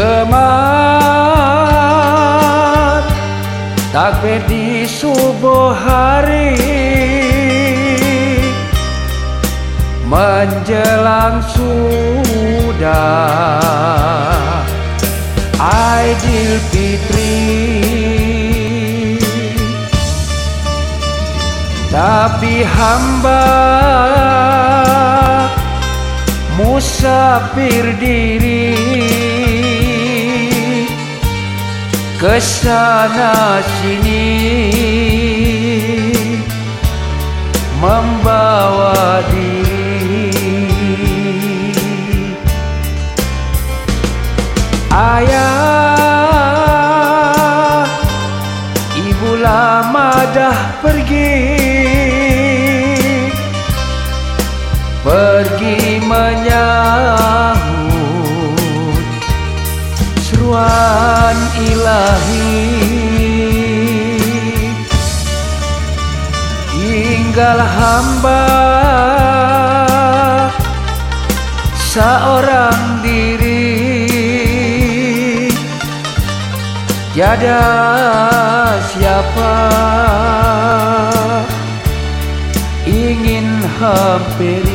gemar. Takbir di subuh hari menjelang sudah Aidil Fitri. Tapi hamba musafir diri. Ke sana sini Membawa diri. Ayah Tinggal hamba. Seorang diri. Tiada siapa ingin hampiri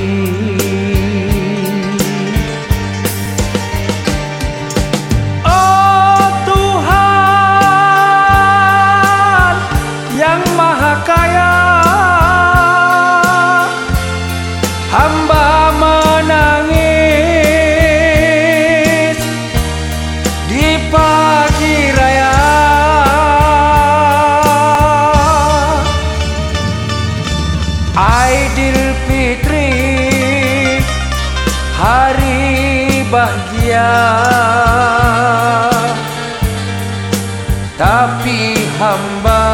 Aidil Fitri Hari bahagia. Tapi hamba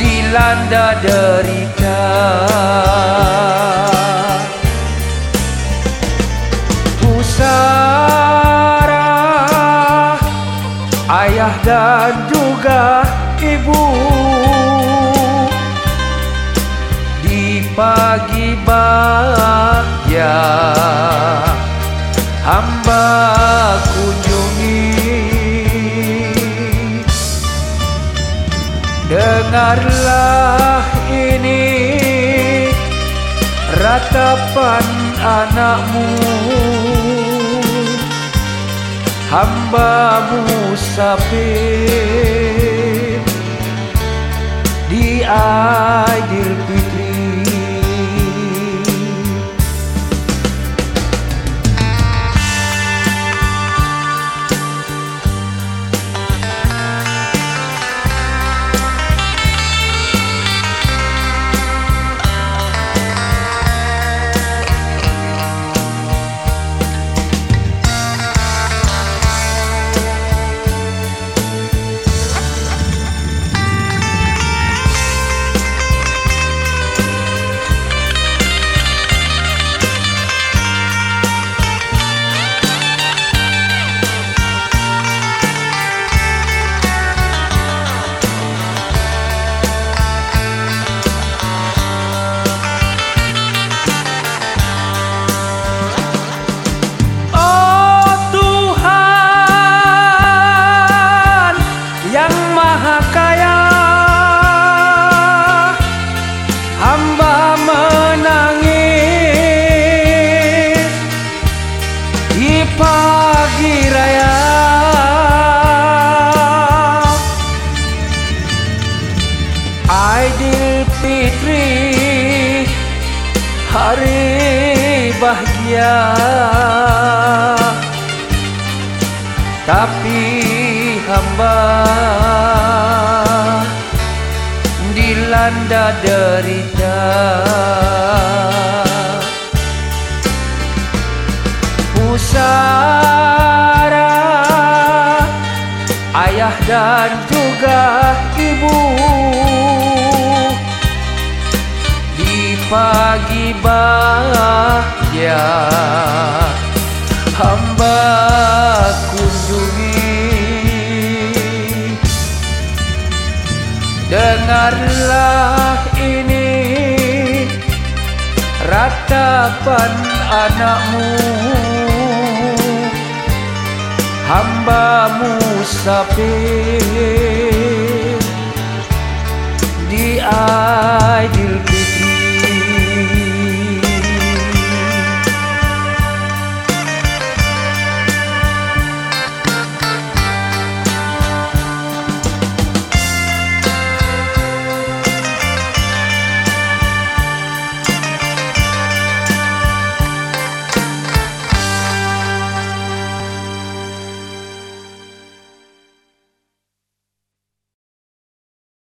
Dilanda derita. Pusara Ayah dan juga ibu pagi bahagia. Hamba kunjungi. Dengarlah ini Ratapan anakmu. Hamba musafir Di Aidil Aidil Fitri hari bahagia. Tapi hamba dilanda derita. Pusara Ayah dan juga ibu pagi bahagia. Hamba kunjungi. Dengarlah ini Ratapan anakmu. Hambamu sapi